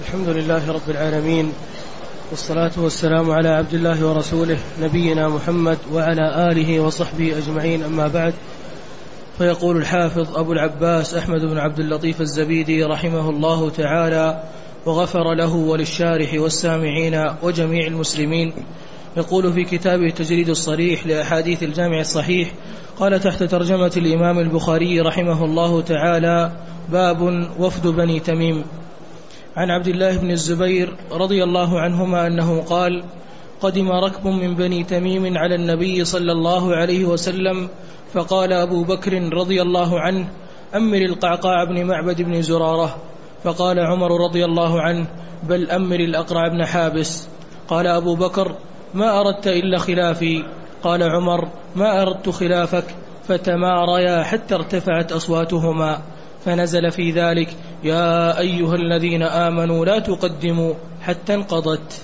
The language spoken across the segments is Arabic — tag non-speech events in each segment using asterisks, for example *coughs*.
الحمد لله رب العالمين والصلاة والسلام على عبد الله ورسوله نبينا محمد وعلى آله وصحبه أجمعين أما بعد فيقول الحافظ أبو العباس أحمد بن عبد اللطيف الزبيدي رحمه الله تعالى وغفر له وللشارح والسامعين وجميع المسلمين يقول في كتابه تجريد الصريح لأحاديث الجامع الصحيح قال تحت ترجمة الإمام البخاري رحمه الله تعالى باب وفد بني تميم عن عبد الله بن الزبير رضي الله عنهما أنه قال قدم ركب من بني تميم على النبي صلى الله عليه وسلم فقال أبو بكر رضي الله عنه أمر القعقاع بن معبد بن زرارة. فقال عمر رضي الله عنه بل أمر الأقرع بن حابس. قال أبو بكر ما أردت إلا خلافي. قال عمر ما أردت خلافك فتماريا حتى ارتفعت أصواتهما. فنزل في ذلك يا أيها الذين آمنوا لا تقدموا حتى انقضت.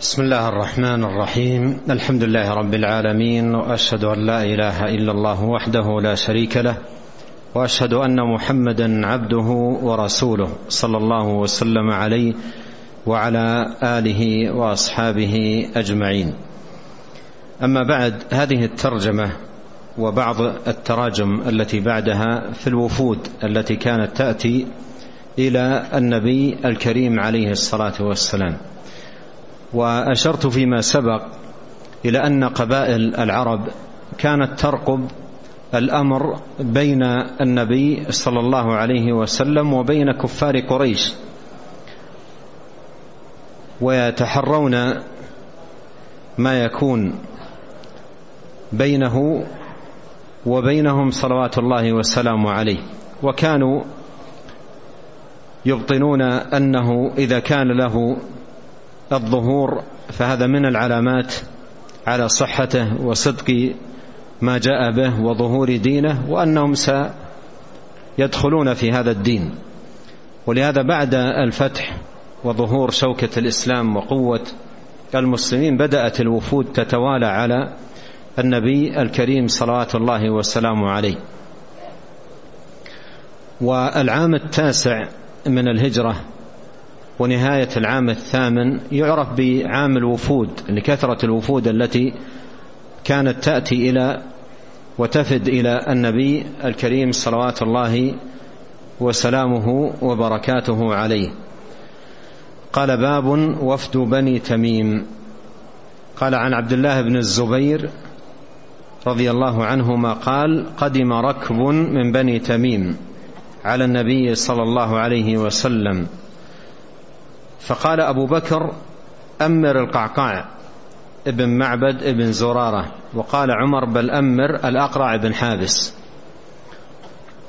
بسم الله الرحمن الرحيم. الحمد لله رب العالمين وأشهد أن لا إله إلا الله وحده لا شريك له وأشهد أن محمدا عبده ورسوله صلى الله وسلم عليه وعلى آله وأصحابه أجمعين. أما بعد هذه الترجمة وبعض التراجم التي بعدها في الوفود التي كانت تأتي إلى النبي الكريم عليه الصلاة والسلام. وأشرت فيما سبق إلى أن قبائل العرب كانت ترقب الأمر بين النبي صلى الله عليه وسلم وبين كفار قريش. ويتحرون ما يكون بينه وبينهم صلوات الله والسلام عليه. وكانوا يبطنون أنه إذا كان له الظهور فهذا من العلامات على صحته وصدق ما جاء به وظهور دينه وأنهم سيدخلون في هذا الدين. ولهذا بعد الفتح وظهور شوكة الإسلام وقوة المسلمين بدأت الوفود تتوالى على النبي الكريم صلوات الله والسلام عليه. والعام التاسع من الهجرة ونهاية العام الثامن يعرف بعام الوفود لكثرة الوفود التي كانت تأتي إلى وتفد إلى النبي الكريم صلوات الله وسلامه وبركاته عليه. قال باب وفد بني تميم. قال عن عبد الله بن الزبير رضي الله عنهما قال قدم ركب من بني تميم على النبي صلى الله عليه وسلم. فقال أبو بكر أمر القعقاع ابن معبد ابن زرارة وقال عمر بل أمر الأقرع بن حابس.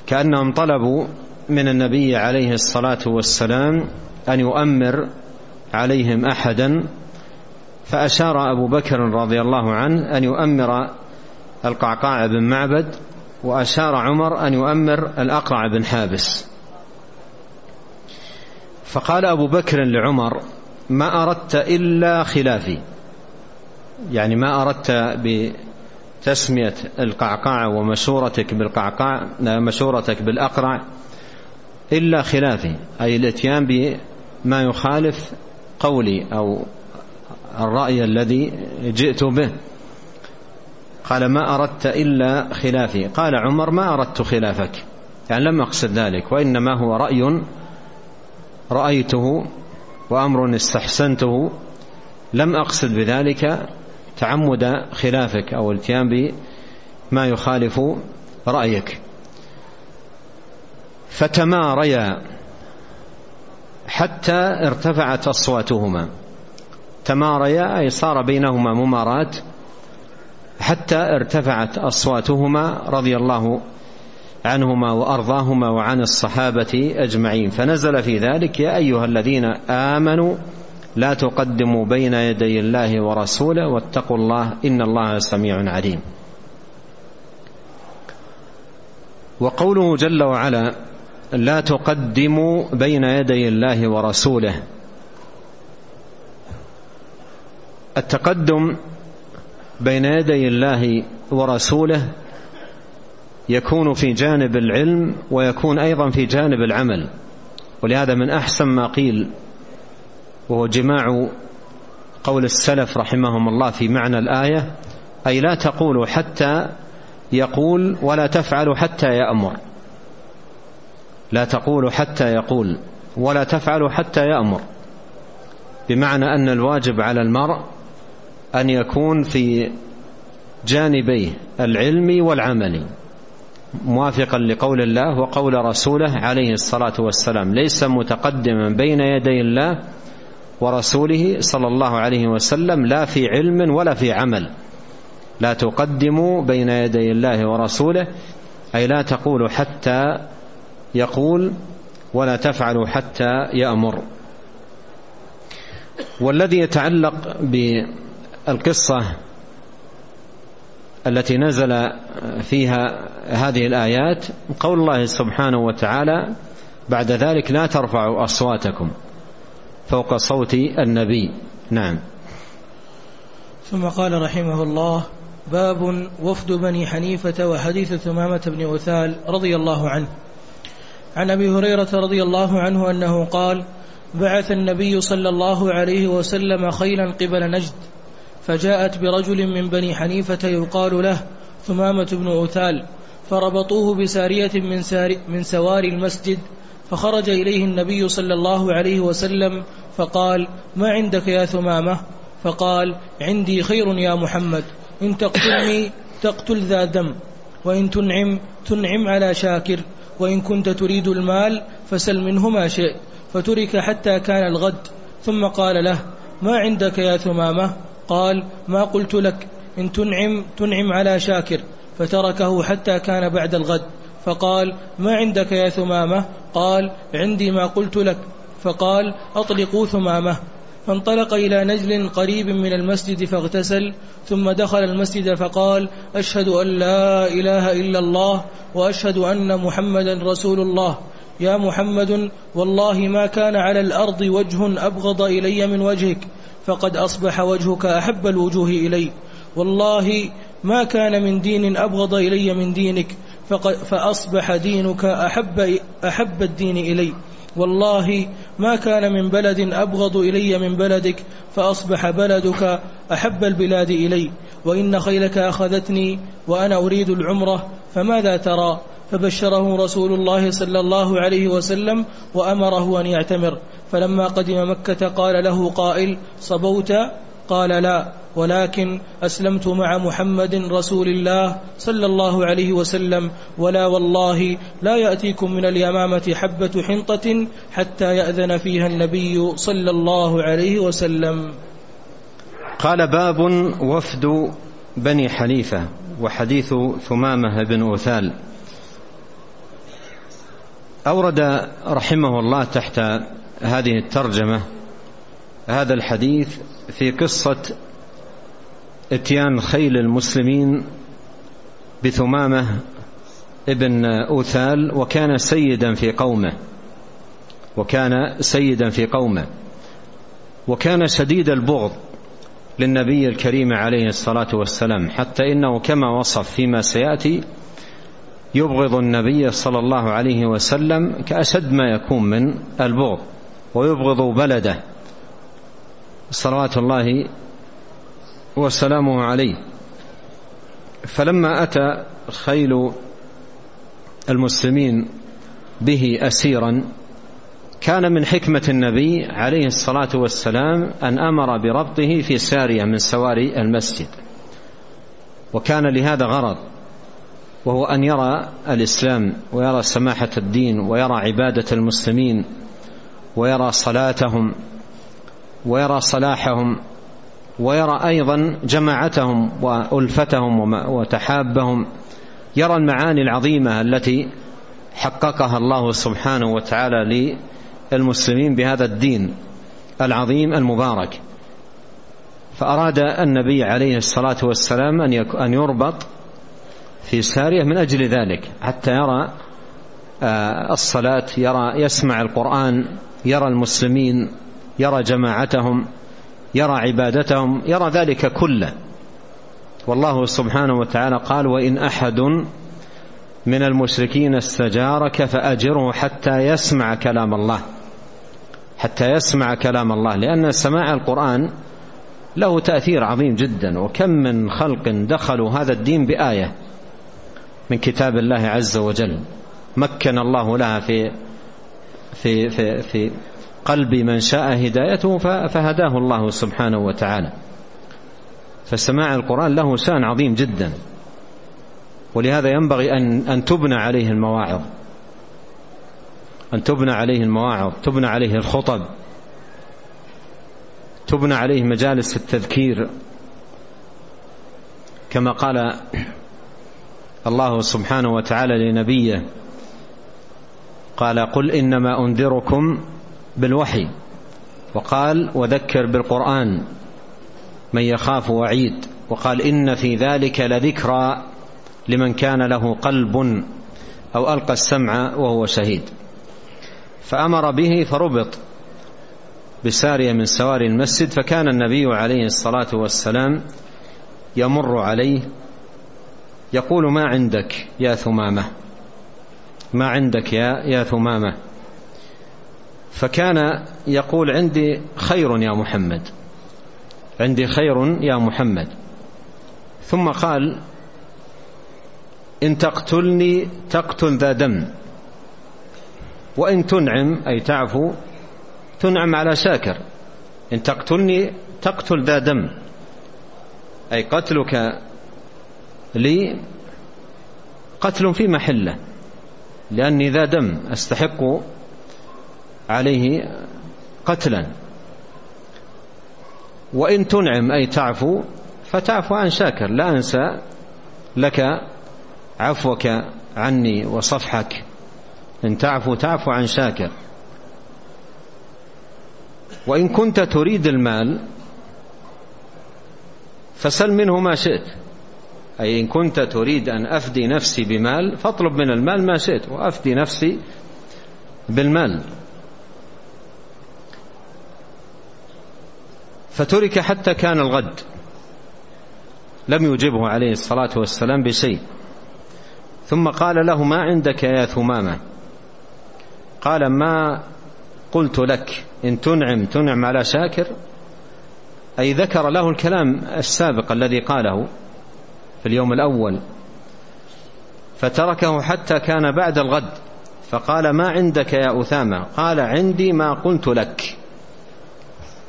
كأنهم طلبوا من النبي عليه الصلاة والسلام أن يؤمر عليهم أحدا. فأشار أبو بكر رضي الله عنه أن يؤمر القعقاع بن معبد وأشار عمر أن يؤمر الأقرع بن حابس. فقال أبو بكر لعمر ما أردت إلا خلافي. يعني ما أردت بتسمية القعقاع ومشورتك بالقعقاع مشورتك بالأقرع إلا خلافي أي الإتيان بما يخالف قولي أو الرأي الذي جئت به. قال ما أردت إلا خلافي. قال عمر ما أردت خلافك. يعني لم أقصد ذلك وإنما هو رأي رأيته وأمر استحسنته. لم أقصد بذلك تعمد خلافك أو الاتيان بما يخالف رأيك. فتماريا حتى ارتفعت أصواتهما. تماريا أي صار بينهما ممارات حتى ارتفعت أصواتهما رضي الله عنهما وأرضاهما وعن الصحابة أجمعين. فنزل في ذلك يا أيها الذين آمنوا لا تقدموا بين يدي الله ورسوله واتقوا الله إن الله سميع عليم. وقوله جل وعلا لا تقدموا بين يدي الله ورسوله. التقدم بين يدي الله ورسوله يكون في جانب العلم ويكون أيضا في جانب العمل. ولهذا من أحسن ما قيل وهو جماع قول السلف رحمهم الله في معنى الآية أي لا تقولوا حتى يقول ولا تفعلوا حتى يأمر. لا تقولوا حتى يقول ولا تفعلوا حتى يأمر. بمعنى أن الواجب على المرء أن يكون في جانبيه العلمي والعملي موافقا لقول الله وقول رسوله عليه الصلاة والسلام ليس متقدما بين يدي الله ورسوله صلى الله عليه وسلم لا في علم ولا في عمل. لا تقدموا بين يدي الله ورسوله أي لا تقولوا حتى يقول ولا تفعلوا حتى يأمر. والذي يتعلق بالقصة التي نزل فيها هذه الآيات قول الله سبحانه وتعالى بعد ذلك لا ترفعوا أصواتكم فوق صوت النبي. نعم. ثم قال رحمه الله باب وفد بني حنيفة وحديث ثمامة بن أثال رضي الله عنه. عن أبي هريرة رضي الله عنه أنه قال بعث النبي صلى الله عليه وسلم خيلا قبل نجد. فجاءت برجل من بني حنيفة يقال له ثمامة بن أثال فربطوه بسارية من, سار من سواري المسجد فخرج إليه النبي صلى الله عليه وسلم فقال ما عندك يا ثمامة؟ فقال عندي خير يا محمد إن تقتلني تقتل ذا دم وإن تنعم تنعم على شاكر وإن كنت تريد المال فسل منه ما شئت فترك حتى كان الغد. ثم قال له ما عندك يا ثمامة؟ قال ما قلت لك إن تنعم تنعم على شاكر فتركه حتى كان بعد الغد فقال ما عندك يا ثمامة قال عندي ما قلت لك فقال أطلقوا ثمامة فانطلق إلى نجل قريب من المسجد فاغتسل ثم دخل المسجد فقال أشهد أن لا إله إلا الله وأشهد أن محمدا رسول الله. يا محمد والله ما كان على الأرض وجه أبغض إلي من وجهك فقد أصبح وجهك أحب الوجوه إلي. والله ما كان من دين أبغض إلي من دينك فأصبح دينك أحب, أحب الدين إلي. والله ما كان من بلد أبغض إلي من بلدك فأصبح بلدك أحب البلاد إلي. وإن خيلك أخذتني وأنا أريد العمرة فماذا ترى؟ فبشره رسول الله صلى الله عليه وسلم وأمره أن يعتمر. فلما قدم مكة قال له قائل صبوت؟ قال لا ولكن أسلمت مع محمد رسول الله صلى الله عليه وسلم ولا والله لا يأتيكم من اليمامة حبة حنطة حتى يأذن فيها النبي صلى الله عليه وسلم. قال باب وفد بني حنيفة وحديث ثمامة بن أثال أورد رحمه الله تحت هذه الترجمة هذا الحديث في قصة إتيان خيل المسلمين بثمامة ابن أوثال وكان سيدا في قومه وكان سيدا في قومه وكان شديد البغض للنبي الكريم عليه الصلاة والسلام حتى إنه كما وصف فيما سيأتي يبغض النبي صلى الله عليه وسلم كأشد ما يكون من البغض. ويبغض بلده. صلوات الله وسلامه عليه. فلما أتى خيل المسلمين به أسيرا كان من حكمة النبي عليه الصلاة والسلام أن أمر بربطه في سارية من سواري المسجد. وكان لهذا غرض وهو أن يرى الإسلام ويرى سماحة الدين ويرى عبادة المسلمين ويرى صلاتهم ويرى صلاحهم ويرى أيضا جماعتهم وألفتهم وتحابهم يرى المعاني العظيمة التي حققها الله سبحانه وتعالى للمسلمين بهذا الدين العظيم المبارك. فأراد النبي عليه الصلاة والسلام أن يربط في سارية من أجل ذلك حتى يرى آه، الصلاة يرى يسمع القرآن يرى المسلمين يرى جماعتهم يرى عبادتهم يرى ذلك كله. والله سبحانه وتعالى قال وإن أحد من المشركين استجارك فأجره حتى يسمع كلام الله. حتى يسمع كلام الله لأن سماع القرآن له تأثير عظيم جدا. وكم من خلق دخلوا هذا الدين بآية من كتاب الله عز وجل. مكن الله لها في في في في قلب من شاء هدايته فهداه الله سبحانه وتعالى. فسماع القرآن له شأن عظيم جدا. ولهذا ينبغي أن أن تبنى عليه المواعظ. أن تبنى عليه المواعظ تبنى عليه الخطب. تبنى عليه مجالس التذكير. كما قال الله سبحانه وتعالى لنبيه قال قل إنما أنذركم بالوحي. وقال وذكر بالقرآن من يخاف وعيد. وقال إن في ذلك لذكرى لمن كان له قلب أو ألقى السمع وهو شهيد. فأمر به فربط بسارية من سواري المسجد فكان النبي عليه الصلاة والسلام يمر عليه يقول ما عندك يا ثمامة؟ ما عندك يا يا ثمامة. فكان يقول عندي خير يا محمد. عندي خير يا محمد. ثم قال إن تقتلني تقتل ذا دم. وإن تنعم أي تعفو تنعم على شاكر. إن تقتلني تقتل ذا دم. أي قتلك لي قتل في محله. لأني ذا دم أستحق عليه قتلا. وإن تنعم أي تعفو فتعفو عن شاكر. لا أنسى لك عفوك عني وصفحك. إن تعفو تعفو عن شاكر. وإن كنت تريد المال فسل منه ما شئت. أي إن كنت تريد أن أفدي نفسي بمال فاطلب من المال ما شئت وأفدي نفسي بالمال. فترك حتى كان الغد. لم يجبه عليه الصلاة والسلام بشيء. ثم قال له ما عندك يا ثمامة؟ قال ما قلت لك إن تنعم تنعم على شاكر. أي ذكر له الكلام السابق الذي قاله. في اليوم الأول. فتركه حتى كان بعد الغد. فقال ما عندك يا أثامة؟ قال عندي ما قلت لك.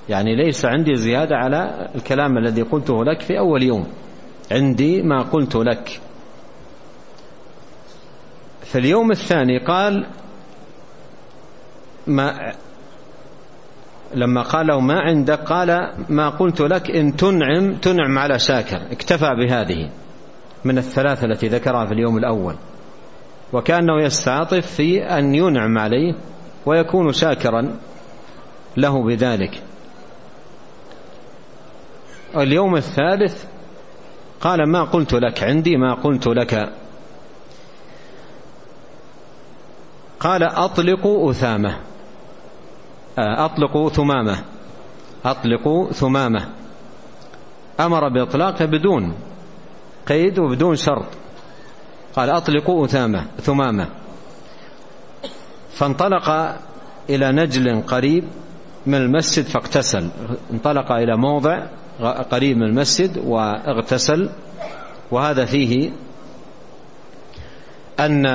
يعني ليس عندي زيادة على الكلام الذي قلته لك في أول يوم. عندي ما قلت لك. في اليوم الثاني قال ما لما قال له ما عندك قال ما قلت لك إن تنعم تنعم على شاكر. اكتفى بهذه من الثلاثة التي ذكرها في اليوم الأول. وكأنه يستعطف في أن ينعم عليه ويكون شاكرا له بذلك. اليوم الثالث قال ما قلت لك عندي ما قلت لك. قال أطلقوا أثامة. أطلقوا ثمامة. أطلقوا ثمامة. أمر بإطلاقه بدون قيد وبدون شرط. قال أطلقوا أثامة ثمامة. فانطلق إلى نجل قريب من المسجد فاغتسل. انطلق إلى موضع قريب من المسجد واغتسل. وهذا فيه أن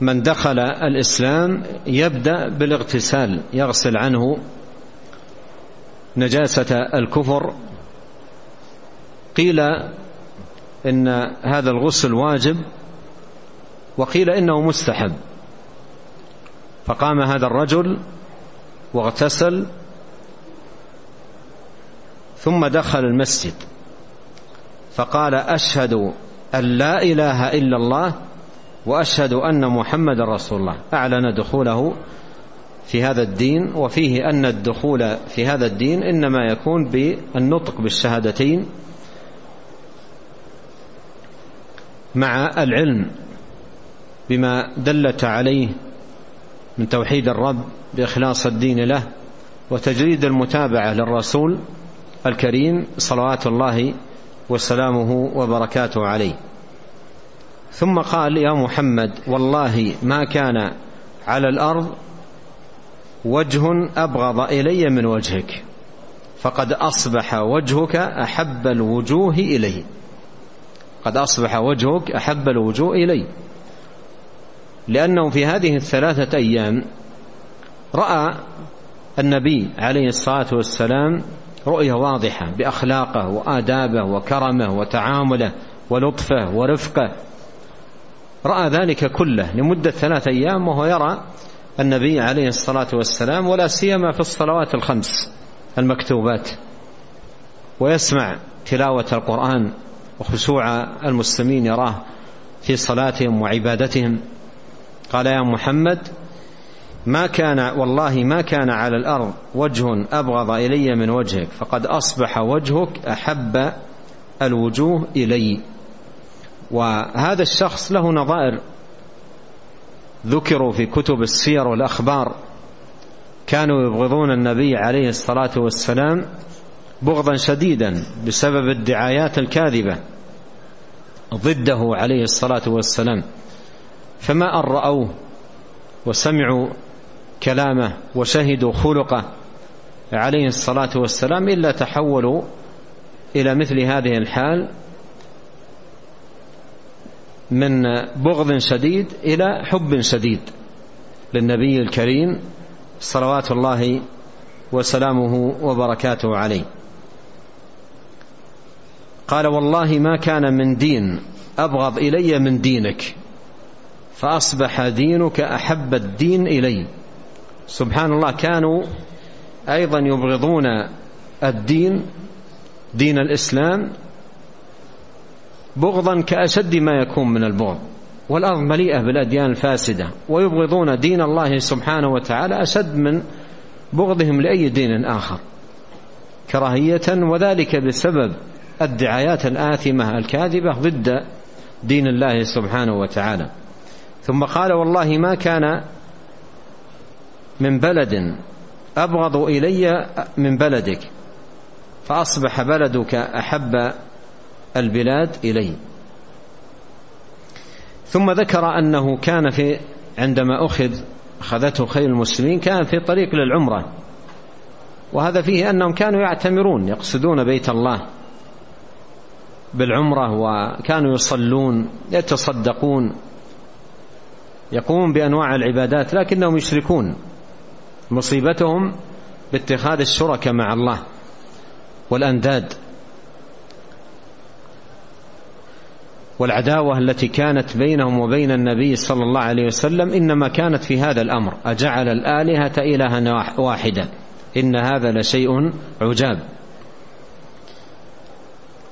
من دخل الإسلام يبدأ بالاغتسال يغسل عنه نجاسة الكفر. قيل إن هذا الغسل واجب وقيل إنه مستحب. فقام هذا الرجل واغتسل ثم دخل المسجد. فقال أشهد أن لا إله إلا الله وأشهد أن محمد رسول الله. أعلن دخوله في هذا الدين وفيه أن الدخول في هذا الدين إنما يكون بالنطق بالشهادتين مع العلم بما دلت عليه من توحيد الرب بإخلاص الدين له وتجريد المتابعة للرسول الكريم صلوات الله وسلامه وبركاته عليه. ثم قال يا محمد والله ما كان على الأرض وجه أبغض إلي من وجهك فقد أصبح وجهك أحب الوجوه إلي قد أصبح وجهك أحب الوجوه إلي. لأنه في هذه الثلاثة أيام رأى النبي عليه الصلاة والسلام رؤية واضحة بأخلاقه وآدابه وكرمه وتعامله ولطفه ورفقه. رأى ذلك كله لمدة ثلاثة أيام وهو يرى النبي عليه الصلاة والسلام ولا سيما في الصلوات الخمس المكتوبات ويسمع تلاوة القرآن وخشوع المسلمين يراه في صلاتهم وعبادتهم. قال يا محمد ما كان والله ما كان على الأرض وجه أبغض إلي من وجهك فقد أصبح وجهك أحب الوجوه إلي. وهذا الشخص له نظائر ذكروا في كتب السير والأخبار. كانوا يبغضون النبي عليه الصلاة والسلام بغضا شديدا بسبب الدعايات الكاذبة ضده عليه الصلاة والسلام. فما أن رأوه وسمعوا كلامه وشهدوا خلقه عليه الصلاة والسلام إلا تحولوا إلى مثل هذه الحال. من بغض شديد إلى حب شديد للنبي الكريم صلوات الله وسلامه وبركاته عليه. قال والله ما كان من دين أبغض إلي من دينك فأصبح دينك أحب الدين إلي. سبحان الله كانوا أيضا يبغضون الدين دين الإسلام بغضا كأشد ما يكون من البغض. والأرض مليئة بالأديان الفاسدة ويبغضون دين الله سبحانه وتعالى أشد من بغضهم لأي دين آخر. كراهية وذلك بسبب الدعايات الآثمة الكاذبة ضد دين الله سبحانه وتعالى. ثم قال والله ما كان من بلد أبغض إلي من بلدك فأصبح بلدك أحب البلاد إلي ثم ذكر أنه كان في عندما أخذ أخذته خير المسلمين كان في طريق للعمرة. وهذا فيه أنهم كانوا يعتمرون يقصدون بيت الله بالعمرة وكانوا يصلون يتصدقون يقومون بأنواع العبادات لكنهم يشركون. مصيبتهم باتخاذ الشركة مع الله والأنداد. والعداوة التي كانت بينهم وبين النبي صلى الله عليه وسلم إنما كانت في هذا الأمر. أجعل الآلهة إلها واحدة إن هذا لشيء عجاب.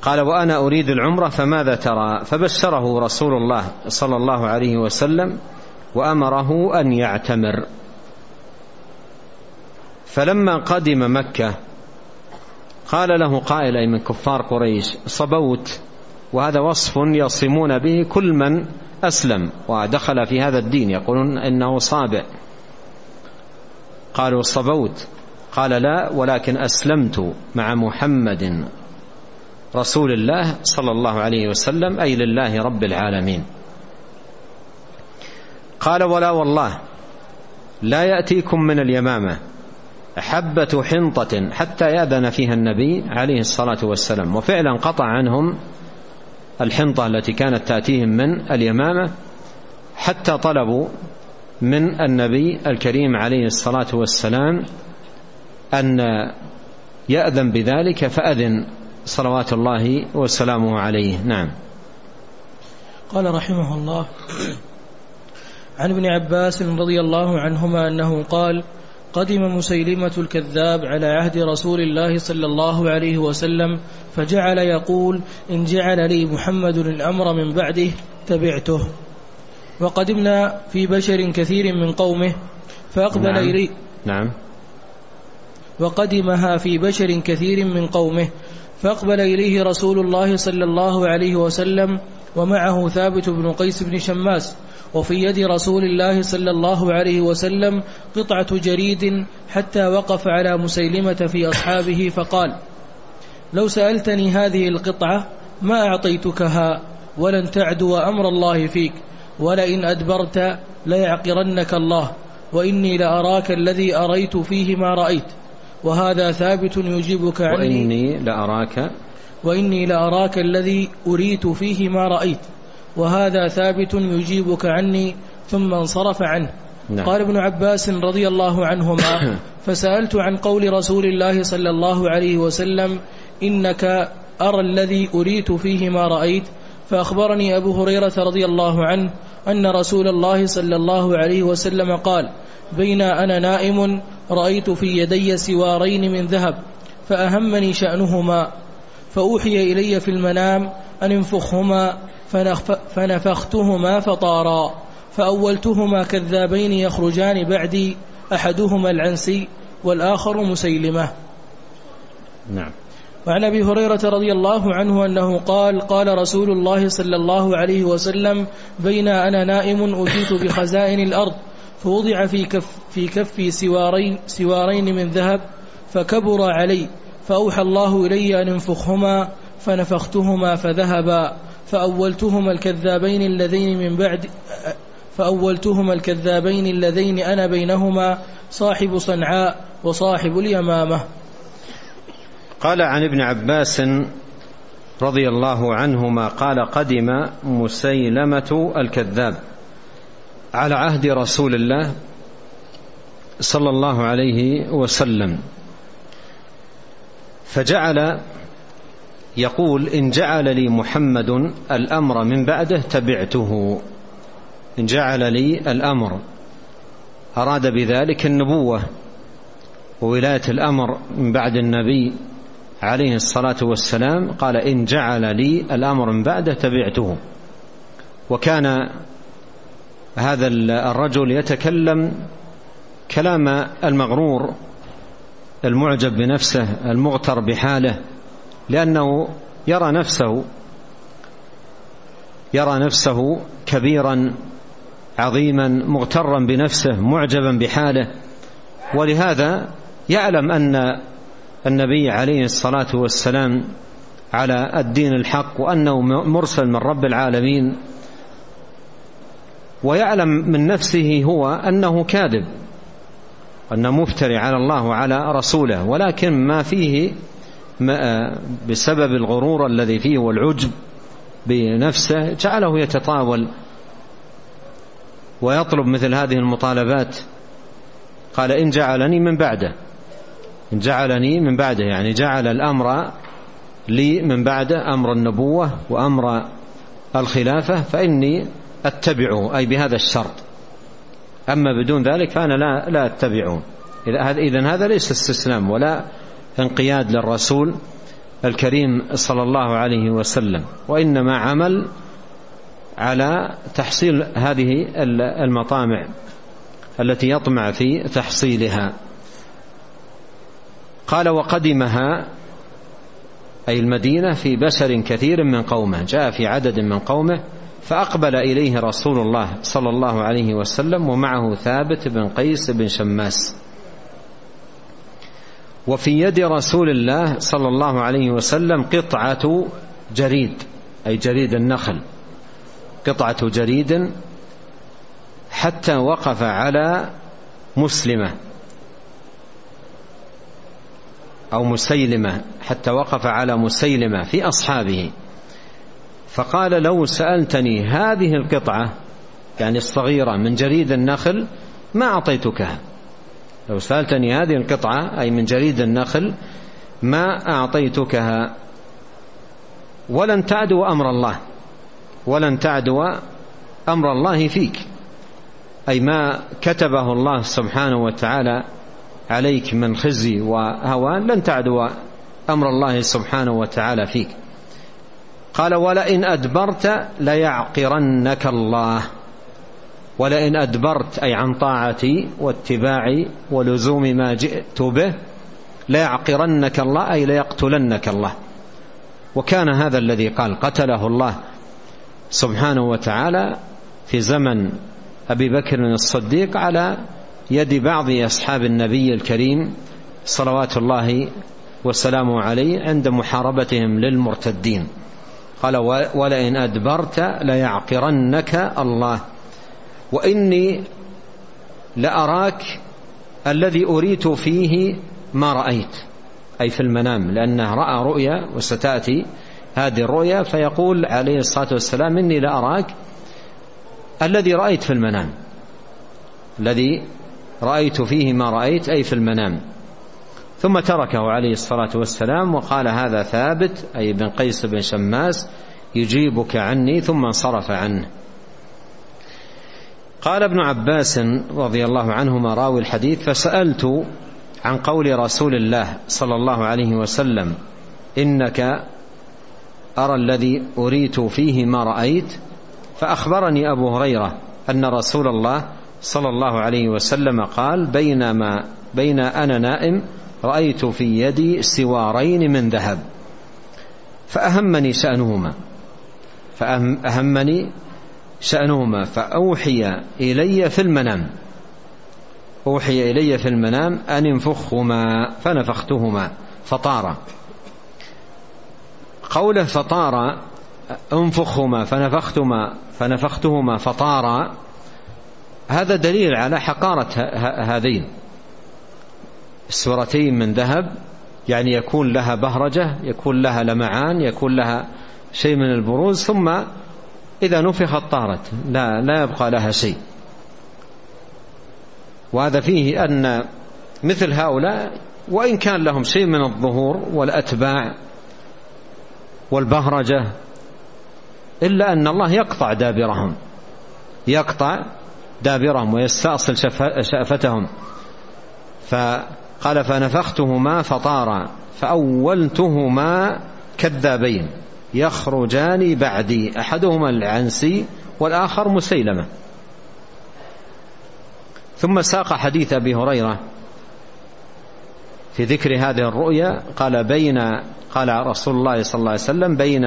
قال وأنا أريد العمرة فماذا ترى؟ فبشره رسول الله صلى الله عليه وسلم وأمره أن يعتمر. فلما قدم مكة قال له قائل من كفار قريش صبوت. وهذا وصف يصمون به كل من أسلم ودخل في هذا الدين. يقولون إنه صابع قالوا صبوت. قال لا ولكن أسلمت مع محمد رسول الله صلى الله عليه وسلم أي لله رب العالمين. قال ولا والله لا يأتيكم من اليمامة حبة حنطة حتى يأذن فيها النبي عليه الصلاة والسلام. وفعلا قطع عنهم الحنطة التي كانت تأتيهم من اليمامة حتى طلبوا من النبي الكريم عليه الصلاة والسلام أن يأذن بذلك فأذن صلوات الله وسلامه عليه. نعم. قال رحمه الله عن ابن عباس رضي الله عنهما أنه قال قدم مسيلمة الكذاب على عهد رسول الله صلى الله عليه وسلم فجعل يقول إن جعل لي محمد الأمر من بعده تبعته. وقدمنا في بشر كثير من قومه فأقبل نعم. إليه نعم. وقدمها في بشر كثير من قومه فأقبل إليه رسول الله صلى الله عليه وسلم ومعه ثابت بن قيس بن شماس. وفي يد رسول الله صلى الله عليه وسلم قطعة جريد حتى وقف على مسيلمة في أصحابه فقال لو سألتني هذه القطعة ما أعطيتكها ولن تعدو أمر الله فيك ولئن أدبرت ليعقرنك الله وإني لأراك الذي أريت فيه ما رأيت وهذا ثابت يجيبك عني. وإني لأراك وإني لأراك الذي أريت فيه ما رأيت. وهذا ثابت يجيبك عني ثم انصرف عنه. نعم. قال ابن عباس رضي الله عنهما *coughs* فسألت عن قول رسول الله صلى الله عليه وسلم إنك أرى الذي أريت فيه ما رأيت. فأخبرني أبو هريرة رضي الله عنه أن رسول الله صلى الله عليه وسلم قال بين أنا نائم رأيت في يدي سوارين من ذهب فأهمني شأنهما فأوحي إلي في المنام أن انفخهما. فنفختهما فطارا فأولتهما كذابين يخرجان بعدي أحدهما العنسي والآخر مسيلمة. نعم. وعن أبي هريرة رضي الله عنه أنه قال قال رسول الله صلى الله عليه وسلم بين أنا نائم اتيت بخزائن الأرض فوضع في كف في كفي سوارين سوارين من ذهب فكبر علي فأوحى الله إلي أن انفخهما فنفختهما فذهبا. فأولتهما الكذابين اللذين من بعد فأولتهما الكذابين اللذين أنا بينهما صاحب صنعاء وصاحب اليمامة. قال عن ابن عباس رضي الله عنهما قال قدم مسيلمة الكذاب على عهد رسول الله صلى الله عليه وسلم فجعل يقول إن جعل لي محمد الأمر من بعده تبعته. إن جعل لي الأمر. أراد بذلك النبوة وولاية الأمر من بعد النبي عليه الصلاة والسلام. قال إن جعل لي الأمر من بعده تبعته. وكان هذا الرجل يتكلم كلام المغرور المعجب بنفسه المغتر بحاله. لأنه يرى نفسه يرى نفسه كبيرا عظيما مغترا بنفسه معجبا بحاله. ولهذا يعلم أن النبي عليه الصلاة والسلام على الدين الحق وأنه مرسل من رب العالمين. ويعلم من نفسه هو أنه كاذب انه مفتري على الله وعلى رسوله. ولكن ما فيه بسبب الغرور الذي فيه والعجب بنفسه جعله يتطاول ويطلب مثل هذه المطالبات. قال إن جعلني من بعده. إن جعلني من بعده يعني جعل الأمر لي من بعده أمر النبوة وأمر الخلافة فإني أتبعه أي بهذا الشرط. أما بدون ذلك فأنا لا, لا أتبعه. إذا هذا ليس استسلام ولا انقياد للرسول الكريم صلى الله عليه وسلم وإنما عمل على تحصيل هذه المطامع التي يطمع في تحصيلها. قال وقدمها أي المدينة في بشر كثير من قومه جاء في عدد من قومه فأقبل إليه رسول الله صلى الله عليه وسلم ومعه ثابت بن قيس بن شماس. وفي يد رسول الله صلى الله عليه وسلم قطعة جريد أي جريد النخل. قطعة جريد حتى وقف على مسلمة أو مسيلمة حتى وقف على مسيلمة في أصحابه. فقال لو سألتني هذه القطعة يعني الصغيرة من جريد النخل ما أعطيتكها؟ لو سألتني هذه القطعة أي من جريد النخل ما أعطيتكها؟ ولن تعدو أمر الله. ولن تعدو أمر الله فيك. أي ما كتبه الله سبحانه وتعالى عليك من خزي وهوان لن تعدو أمر الله سبحانه وتعالى فيك. قال ولئن أدبرت ليعقرنك الله. ولئن أدبرت أي عن طاعتي واتباعي ولزوم ما جئت به ليعقرنك الله أي ليقتلنك الله. وكان هذا الذي قال قتله الله سبحانه وتعالى في زمن أبي بكر الصديق على يد بعض أصحاب النبي الكريم صلوات الله وسلامه عليه عند محاربتهم للمرتدين. قال ولئن أدبرت ليعقرنك الله. وإني لأراك الذي أريت فيه ما رأيت. أي في المنام لأنه رأى رؤيا وستأتي هذه الرؤيا فيقول عليه الصلاة والسلام إني لأراك الذي رأيت في المنام. الذي رأيت فيه ما رأيت أي في المنام. ثم تركه عليه الصلاة والسلام وقال هذا ثابت أي بن قيس بن شماس يجيبك عني ثم انصرف عنه. قال ابن عباس رضي الله عنهما راوي الحديث فسألت عن قول رسول الله صلى الله عليه وسلم إنك أرى الذي أريت فيه ما رأيت؟ فأخبرني أبو هريرة أن رسول الله صلى الله عليه وسلم قال بينما بين أنا نائم رأيت في يدي سوارين من ذهب فأهمني شأنهما فأهمني شأنهما فأوحي إلي في المنام. أوحي إلي في المنام أن انفخهما فنفختهما فطارا. قوله فطار انفخهما فنفختهما فنفختهما فطارا هذا دليل على حقارة هذين. السورتين من ذهب يعني يكون لها بهرجة يكون لها لمعان يكون لها شيء من البروز ثم إذا نفخت طارت. لا, لا يبقى لها شيء. وهذا فيه أن مثل هؤلاء وإن كان لهم شيء من الظهور والأتباع والبهرجة إلا أن الله يقطع دابرهم. يقطع دابرهم ويستأصل شأفتهم. فقال فنفختهما فطارا فأولتهما كذابين. يخرجان بعدي أحدهما العنسي والآخر مسيلمة. ثم ساق حديث أبي هريرة في ذكر هذه الرؤيا قال بين قال رسول الله صلى الله عليه وسلم بين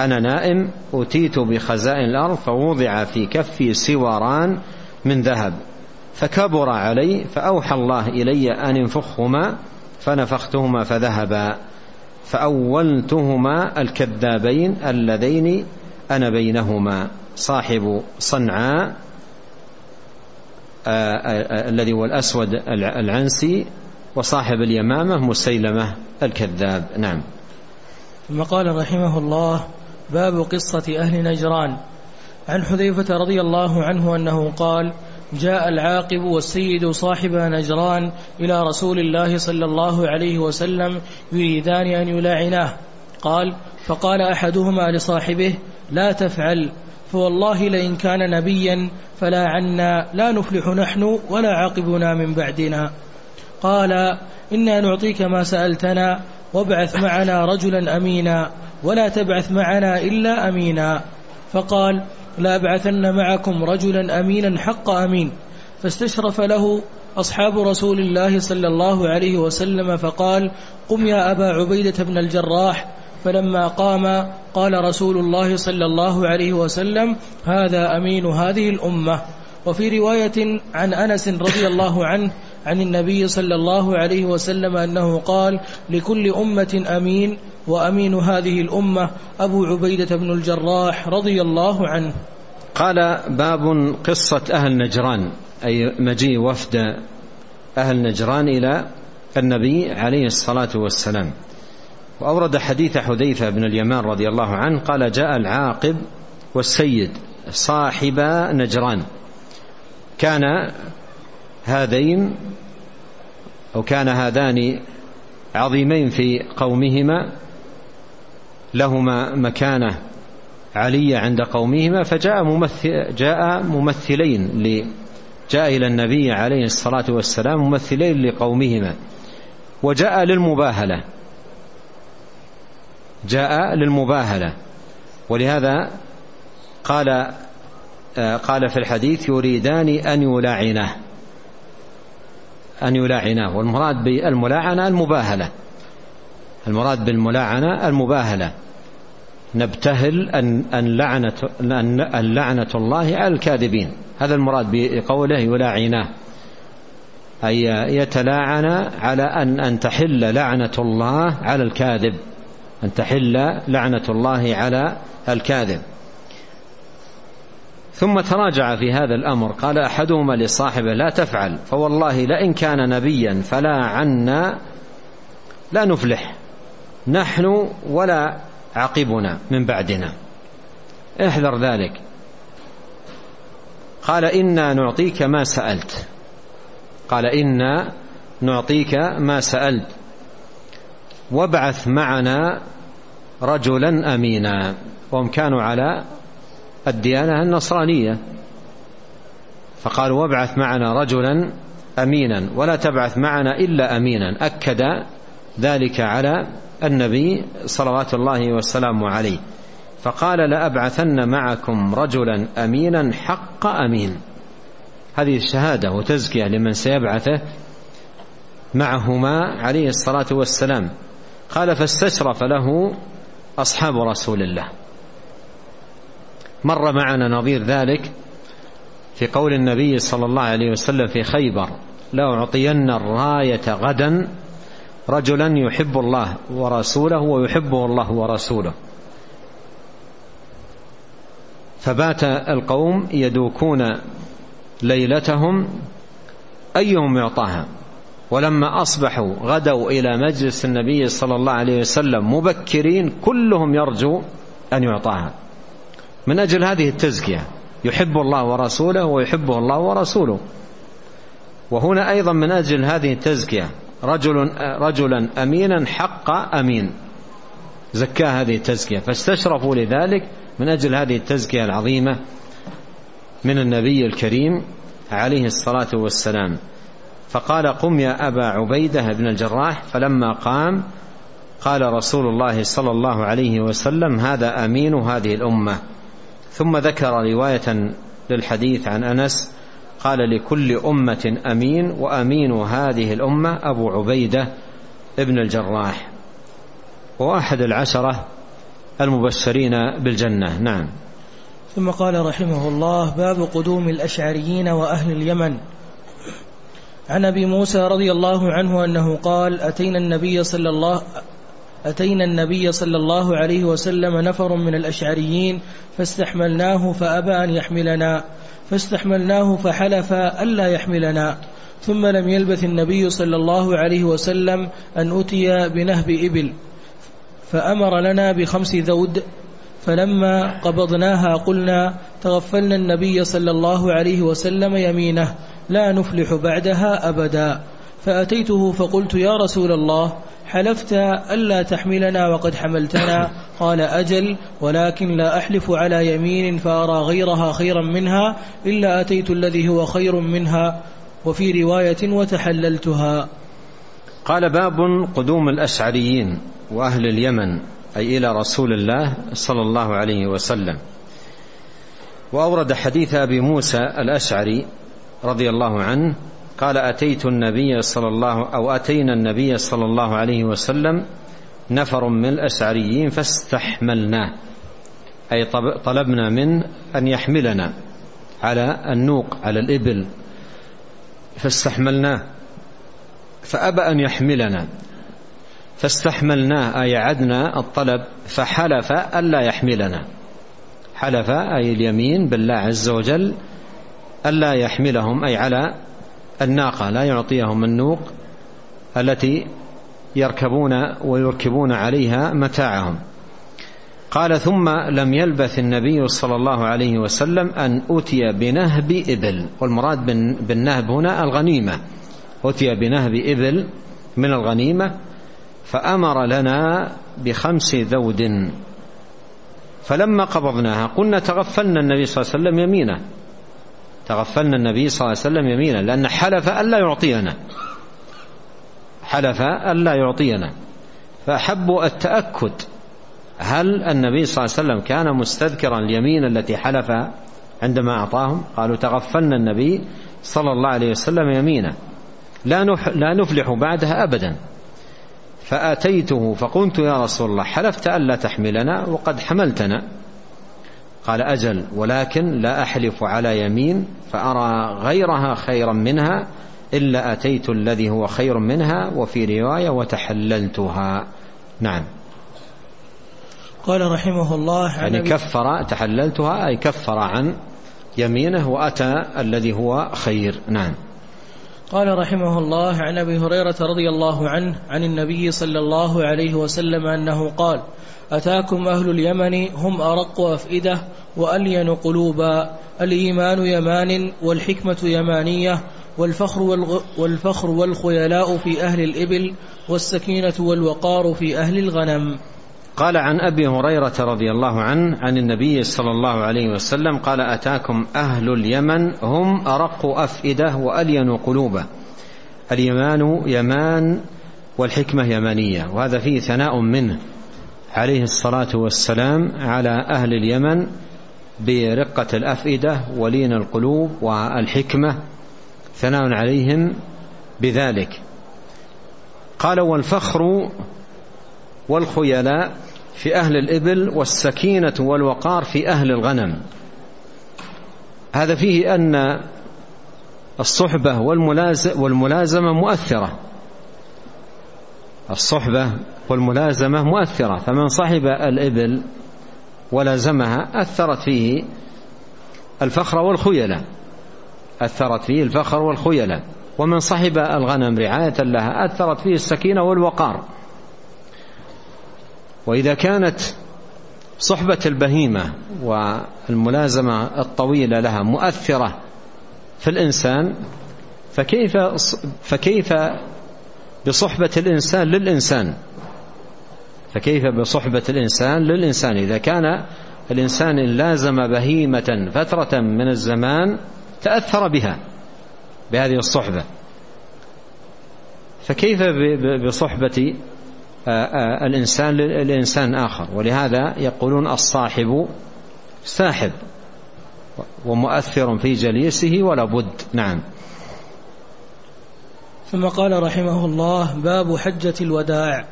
أنا نائم أتيت بخزائن الأرض فوضع في كفي سواران من ذهب فكبر علي فأوحى الله إلي أن انفخهما فنفختهما فذهبا. فأولتهما الكذابين اللذين أنا بينهما. صاحب صنعاء آه، آه، الذي هو الأسود العنسي وصاحب اليمامة مسيلمة الكذاب. نعم. ثم قال رحمه الله باب قصة أهل نجران. عن حذيفة رضي الله عنه أنه قال جاء العاقب والسيد صاحب نجران إلى رسول الله صلى الله عليه وسلم يريدان أن يلاعناه. قال فقال أحدهما لصاحبه لا تفعل فوالله لئن كان نبيا فلا عنا لا نفلح نحن ولا عاقبنا من بعدنا. قال إنا نعطيك ما سألتنا وابعث معنا رجلا أمينا ولا تبعث معنا إلا أمينا. فقال لأبعثن معكم رجلا أمينا حق أمين. فاستشرف له أصحاب رسول الله صلى الله عليه وسلم فقال قم يا أبا عبيدة بن الجراح. فلما قام قال رسول الله صلى الله عليه وسلم هذا أمين هذه الأمة. وفي رواية عن أنس رضي الله عنه عن النبي صلى الله عليه وسلم أنه قال لكل أمة أمين وأمين هذه الأمة أبو عبيدة بن الجراح رضي الله عنه. قال باب قصة أهل نجران أي مجيء وفد أهل نجران إلى النبي عليه الصلاة والسلام. وأورد حديث حذيفة بن اليمان رضي الله عنه قال جاء العاقب والسيد صاحبا نجران. كان هذين أو كان هذان عظيمين في قومهما لهما مكانة علية عند قومهما فجاء ممثل جاء ممثلين جاء إلى النبي عليه الصلاة والسلام ممثلين لقومهما وجاء للمباهلة. جاء للمباهلة. ولهذا قال قال في الحديث يريدان أن يلاعناه. أن يلاعناه. والمراد بالملاعنة المباهلة. المراد بالملاعنة المباهلة. نبتهل أن, أن, لعنة, أن لعنة الله على الكاذبين. هذا المراد بقوله يلاعناه أي يتلاعن على أن, أن تحل لعنة الله على الكاذب. أن تحل لعنة الله على الكاذب. ثم تراجع في هذا الأمر. قال أحدهما لصاحبه لا تفعل فوالله لئن كان نبيا فلا عنا لا نفلح. نحن ولا عقبنا من بعدنا. احذر ذلك. قال إنا نعطيك ما سألت. قال إنا نعطيك ما سألت. وابعث معنا رجلا أمينا. وهم كانوا على الديانة النصرانية. فقال وابعث معنا رجلا أمينا. ولا تبعث معنا إلا أمينا. أكد ذلك على النبي صلوات الله والسلام عليه فقال لأبعثن معكم رجلا أمينا حق أمين. هذه الشهادة وتزكية لمن سيبعثه معهما عليه الصلاة والسلام. قال فاستشرف له أصحاب رسول الله. مر معنا نظير ذلك في قول النبي صلى الله عليه وسلم في خيبر لأعطين الراية غدا رجلا يحب الله ورسوله ويحبه الله ورسوله. فبات القوم يدوكون ليلتهم أيهم يعطاها؟ ولما أصبحوا غدوا إلى مجلس النبي صلى الله عليه وسلم مبكرين كلهم يرجو أن يعطاها. من أجل هذه التزكية يحب الله ورسوله ويحبه الله ورسوله. وهنا أيضا من أجل هذه التزكية رجل رجلا أمينا حق أمين. زكاه هذه التزكية. فاستشرفوا لذلك من أجل هذه التزكية العظيمة من النبي الكريم عليه الصلاة والسلام. فقال قم يا أبا عبيدة بن الجراح. فلما قام قال رسول الله صلى الله عليه وسلم هذا أمين هذه الأمة. ثم ذكر رواية للحديث عن أنس قال لكل أمة أمين وأمين هذه الأمة أبو عبيدة ابن الجراح وأحد العشرة المبشرين بالجنة. نعم. ثم قال رحمه الله باب قدوم الأشعريين وأهل اليمن. عن أبي موسى رضي الله عنه أنه قال أتينا النبي صلى الله أتينا النبي صلى الله عليه وسلم نفر من الأشعريين فاستحملناه فأبى أن يحملنا. فاستحملناه فحلف ألا يحملنا. ثم لم يلبث النبي صلى الله عليه وسلم أن أتي بنهب إبل فأمر لنا بخمس ذود. فلما قبضناها قلنا تغفلنا النبي صلى الله عليه وسلم يمينه لا نفلح بعدها أبدا. فأتيته فقلت يا رسول الله حلفت ألا تحملنا وقد حملتنا؟ قال أجل ولكن لا أحلف على يمين فأرى غيرها خيرا منها إلا أتيت الذي هو خير منها وفي رواية وتحللتها. قال باب قدوم الأشعريين وأهل اليمن أي إلى رسول الله صلى الله عليه وسلم. وأورد حديث أبي موسى الأشعري رضي الله عنه قال أتيت النبي صلى الله أو أتينا النبي صلى الله عليه وسلم نفر من الأشعريين فاستحملناه. أي طلبنا من أن يحملنا على النوق على الإبل. فاستحملناه. فأبى أن يحملنا. فاستحملناه أي عدنا الطلب. فحلف ألا يحملنا. حلف أي اليمين بالله عز وجل ألا يحملهم أي على الناقة لا يعطيهم النوق التي يركبون ويركبون عليها متاعهم. قال ثم لم يلبث النبي صلى الله عليه وسلم أن أتي بنهب إبل. والمراد بالنهب هنا الغنيمة. أتي بنهب إبل من الغنيمة فأمر لنا بخمس ذود. فلما قبضناها قلنا تغفلنا النبي صلى الله عليه وسلم يمينه. تغفلنا النبي صلى الله عليه وسلم يمينا لأن حلف ألا يعطينا. حلف ألا يعطينا. فأحبوا التأكد هل النبي صلى الله عليه وسلم كان مستذكرا اليمين التي حلف عندما أعطاهم؟ قالوا تغفلنا النبي صلى الله عليه وسلم يمينا. لا, لا نفلح بعدها أبدا. فأتيته فقلت يا رسول الله حلفت ألا تحملنا وقد حملتنا. قال أجل ولكن لا أحلف على يمين فأرى غيرها خيرا منها إلا أتيت الذي هو خير منها وفي رواية وتحللتها. نعم. قال رحمه الله يعني كفر تحللتها أي كفر عن يمينه وأتى الذي هو خير. نعم. قال رحمه الله عن أبي هريرة رضي الله عنه عن النبي صلى الله عليه وسلم أنه قال أتاكم أهل اليمن هم أرق أفئدة وألين قلوبا الإيمان يمان والحكمة يمانية والفخر, والغ والفخر والخيلاء في أهل الإبل والسكينة والوقار في أهل الغنم. قال عن أبي هريرة رضي الله عنه عن النبي صلى الله عليه وسلم قال أتاكم أهل اليمن هم أرق أفئدة والين قلوبا اليمان يمان والحكمة يمانية وهذا فيه ثناء منه. عليه الصلاة والسلام على أهل اليمن برقة الأفئدة ولين القلوب والحكمة ثناء عليهم بذلك. قال والفخر والخيلاء في أهل الإبل والسكينة والوقار في أهل الغنم. هذا فيه أن الصحبة والملازمة مؤثرة. الصحبة والملازمة مؤثرة. فمن صحب الإبل ولازمها أثرت فيه الفخر والخيلة أثرت فيه الفخر والخيلة ومن صحب الغنم رعاية لها أثرت فيه السكينة والوقار. وإذا كانت صحبة البهيمة والملازمة الطويلة لها مؤثرة في الإنسان فكيف فكيف بصحبة الإنسان للإنسان؟ فكيف بصحبة الإنسان للإنسان؟ إذا كان الإنسان لازم بهيمة فترة من الزمان تأثر بها بهذه الصحبة. فكيف بصحبة الإنسان لإنسان آخر. ولهذا يقولون الصاحب ساحب ومؤثر في جليسه ولا بد. نعم. ثم قال رحمه الله باب حجة الوداع.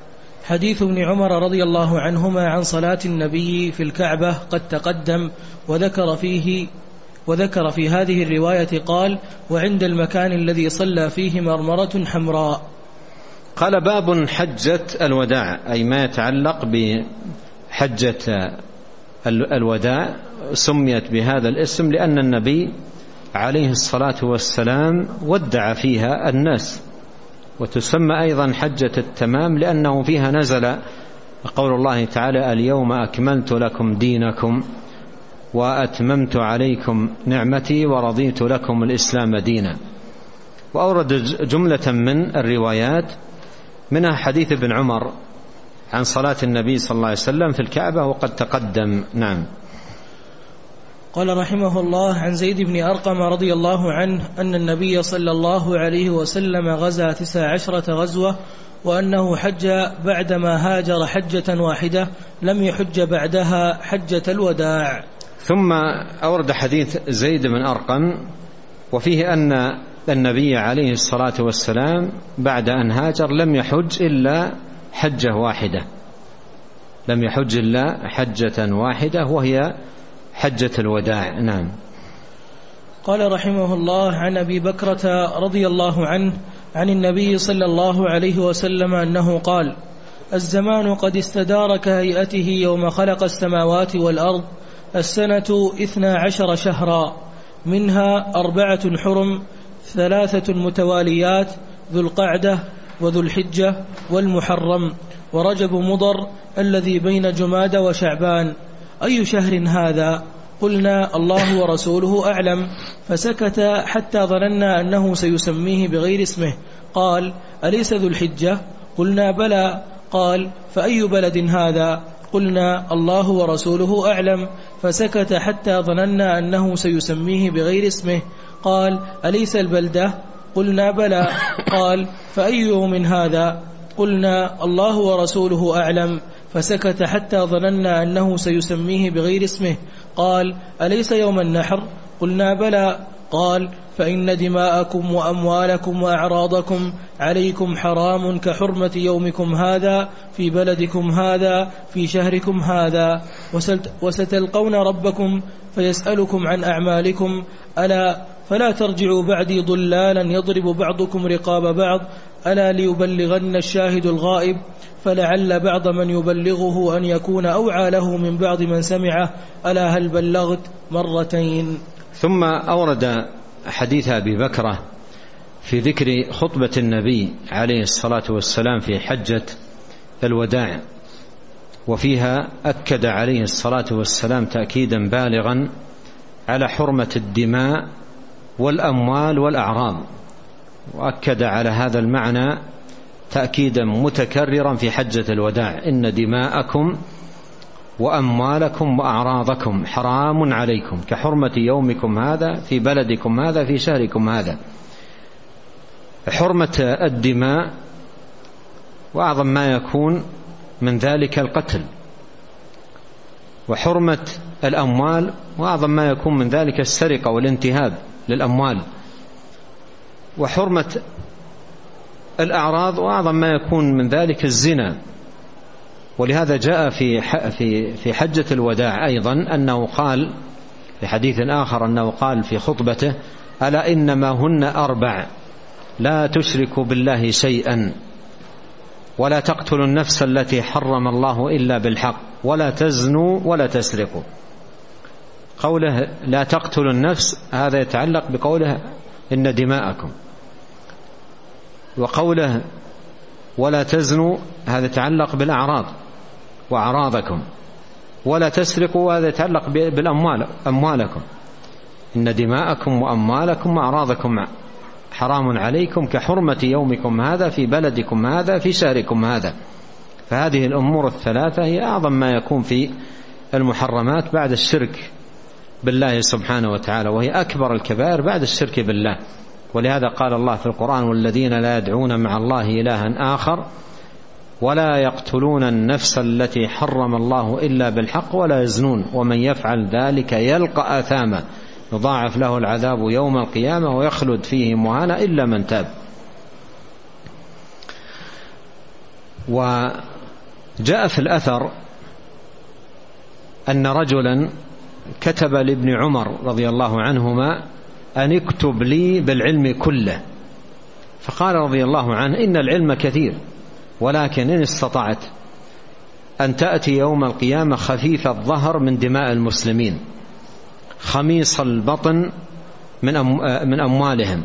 حديث ابن عمر رضي الله عنهما عن صلاة النبي في الكعبة قد تقدم وذكر فيه وذكر في هذه الرواية قال وعند المكان الذي صلى فيه مرمرة حمراء. قال باب حجة الوداع أي ما يتعلق بحجة الوداع سميت بهذا الاسم لأن النبي عليه الصلاة والسلام ودع فيها الناس وتسمى أيضا حجة التمام لأنه فيها نزل قول الله تعالى اليوم أكملت لكم دينكم وأتممت عليكم نعمتي ورضيت لكم الإسلام دينا وأورد جملة من الروايات منها حديث ابن عمر عن صلاة النبي صلى الله عليه وسلم في الكعبة وقد تقدم. نعم. قال رحمه الله عن زيد بن أرقم رضي الله عنه أن النبي صلى الله عليه وسلم غزا تسع عشرة غزوة وأنه حج بعدما هاجر حجة واحدة لم يحج بعدها حجة الوداع. ثم أورد حديث زيد بن أرقم وفيه أن النبي عليه الصلاة والسلام بعد أن هاجر لم يحج إلا حجة واحدة. لم يحج إلا حجة واحدة وهي حجة الوداع. نعم. قال رحمه الله عن أبي بكرة رضي الله عنه عن النبي صلى الله عليه وسلم أنه قال الزمان قد استدار كهيئته يوم خلق السماوات والأرض السنة إثنى عشر شهرا منها أربعة حرم ثلاثة متواليات ذو القعدة وذو الحجة والمحرم ورجب مضر الذي بين جماد وشعبان. أي شهر هذا؟ قلنا الله ورسوله أعلم. فسكت حتى ظننا أنه سيسميه بغير اسمه. قال أليس ذو الحجة؟ قلنا بلى. قال فأي بلد هذا؟ قلنا الله ورسوله أعلم. فسكت حتى ظننا أنه سيسميه بغير اسمه. قال أليس البلدة؟ قلنا بلى. قال فأي يوم هذا؟ قلنا الله ورسوله أعلم. فسكت حتى ظننا أنه سيسميه بغير اسمه. قال أليس يوم النحر؟ قلنا بلى. قال فإن دماءكم وأموالكم وأعراضكم عليكم حرام كحرمة يومكم هذا في بلدكم هذا في شهركم هذا. وستلقون ربكم فيسألكم عن أعمالكم. ألا فلا ترجعوا بعدي ضلالا يضرب بعضكم رقاب بعض ألا ليبلغن الشاهد الغائب؟ فلعل بعض من يبلغه أن يكون أوعى له من بعض من سمعه ألا هل بلغت مرتين؟ ثم أورد حديث أبي بكرة في ذكر خطبة النبي عليه الصلاة والسلام في حجة الوداع وفيها أكد عليه الصلاة والسلام تأكيدا بالغا على حرمة الدماء والأموال والأعراض. وأكد على هذا المعنى تأكيدا متكررا في حجة الوداع. إن دماءكم وأموالكم وأعراضكم حرام عليكم. كحرمة يومكم هذا في بلدكم هذا في شهركم هذا. حرمة الدماء وأعظم ما يكون من ذلك القتل. وحرمة الأموال وأعظم ما يكون من ذلك السرقة والانتهاب. للأموال. وحرمة الأعراض وأعظم ما يكون من ذلك الزنا. ولهذا جاء في في في حجة الوداع أيضا أنه قال في حديث آخر أنه قال في خطبته ألا إنما هن أربع لا تشركوا بالله شيئا ولا تقتلوا النفس التي حرم الله إلا بالحق ولا تزنوا ولا تسرقوا. قوله لا تقتلوا النفس هذا يتعلق بقوله إن دماءكم. وقوله ولا تزنوا هذا يتعلق بالأعراض وأعراضكم. ولا تسرقوا هذا يتعلق بالأموال أموالكم. إن دماءكم وأموالكم وأعراضكم حرام عليكم كحرمة يومكم هذا في بلدكم هذا في شهركم هذا. فهذه الأمور الثلاثة هي أعظم ما يكون في المحرمات بعد الشرك. بالله سبحانه وتعالى وهي أكبر الكبائر بعد الشرك بالله. ولهذا قال الله في القرآن والذين لا يدعون مع الله إلها آخر ولا يقتلون النفس التي حرم الله إلا بالحق ولا يزنون. ومن يفعل ذلك يلقى آثاما. يضاعف له العذاب يوم القيامة ويخلد فيه مهانا إلا من تاب. وجاء في الأثر أن رجلا كتب لابن عمر رضي الله عنهما أن اكتب لي بالعلم كله. فقال رضي الله عنه إن العلم كثير ولكن إن استطعت أن تأتي يوم القيامة خفيف الظهر من دماء المسلمين خميص البطن من من أموالهم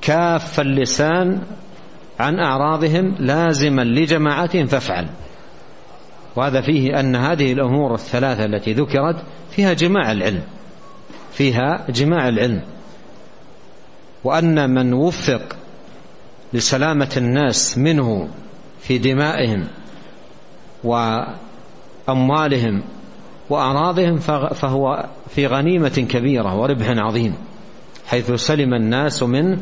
كاف اللسان عن أعراضهم لازما لجماعتهم فافعل. وهذا فيه أن هذه الأمور الثلاثة التي ذكرت فيها جماع العلم فيها جماع العلم. وأن من وفق لسلامة الناس منه في دمائهم وأموالهم وأعراضهم فهو في غنيمة كبيرة وربح عظيم حيث سلم الناس من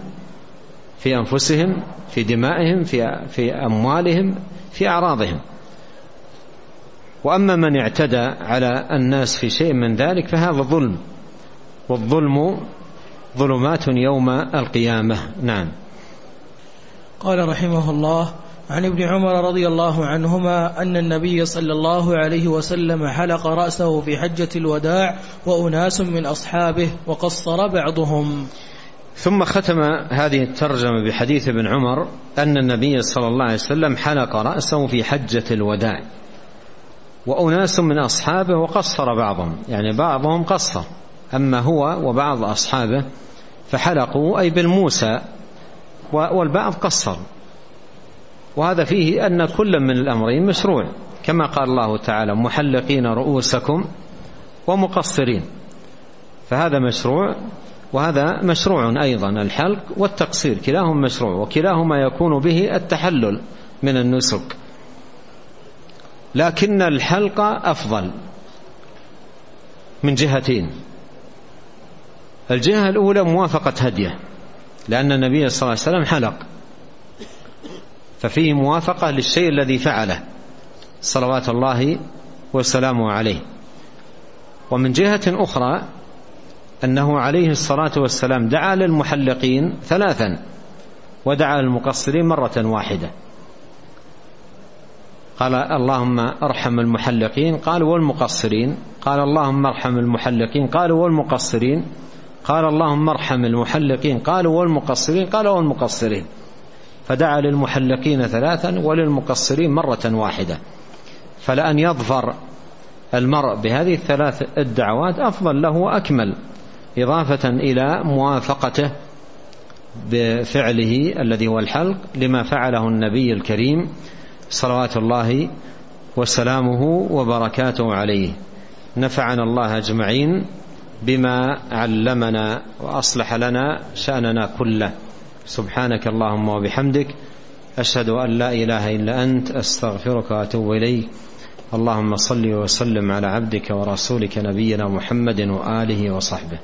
في أنفسهم في دمائهم في, في أموالهم في أعراضهم. وأما من اعتدى على الناس في شيء من ذلك فهذا ظلم والظلم ظلمات يوم القيامة. نعم. قال رحمه الله عن ابن عمر رضي الله عنهما أن النبي صلى الله عليه وسلم حلق رأسه في حجة الوداع وأناس من أصحابه وقصر بعضهم. ثم ختم هذه الترجمة بحديث ابن عمر أن النبي صلى الله عليه وسلم حلق رأسه في حجة الوداع. وأناس من أصحابه وقصر بعضهم يعني بعضهم قصر. أما هو وبعض أصحابه فحلقوا أي بالموسى والبعض قصر. وهذا فيه أن كل من الأمرين مشروع. كما قال الله تعالى محلقين رؤوسكم ومقصرين. فهذا مشروع وهذا مشروع أيضا الحلق والتقصير. كلاهما مشروع وكلاهما يكون به التحلل من النسك. لكن الحلق أفضل من جهتين. الجهة الأولى موافقة هديه لأن النبي صلى الله عليه وسلم حلق. ففيه موافقة للشيء الذي فعله صلوات الله وسلامه عليه. ومن جهة أخرى أنه عليه الصلاة والسلام دعا للمحلقين ثلاثا ودعا للمقصرين مرة واحدة. قال اللهم ارحم المحلقين قال والمقصرين. قال اللهم ارحم المحلقين قال والمقصرين. قال اللهم ارحم المحلقين قالوا والمقصرين قال والمقصرين. فدعا للمحلقين ثلاثا وللمقصرين مرة واحدة. فلأن يظفر المرء بهذه الثلاث الدعوات أفضل له وأكمل إضافة إلى موافقته بفعله الذي هو الحلق لما فعله النبي الكريم صلوات الله وسلامه وبركاته عليه. نفعنا الله أجمعين بما علمنا وأصلح لنا شأننا كله. سبحانك اللهم وبحمدك أشهد أن لا إله إلا أنت أستغفرك وأتوب إليك. اللهم صل وسلم على عبدك ورسولك نبينا محمد وآله وصحبه.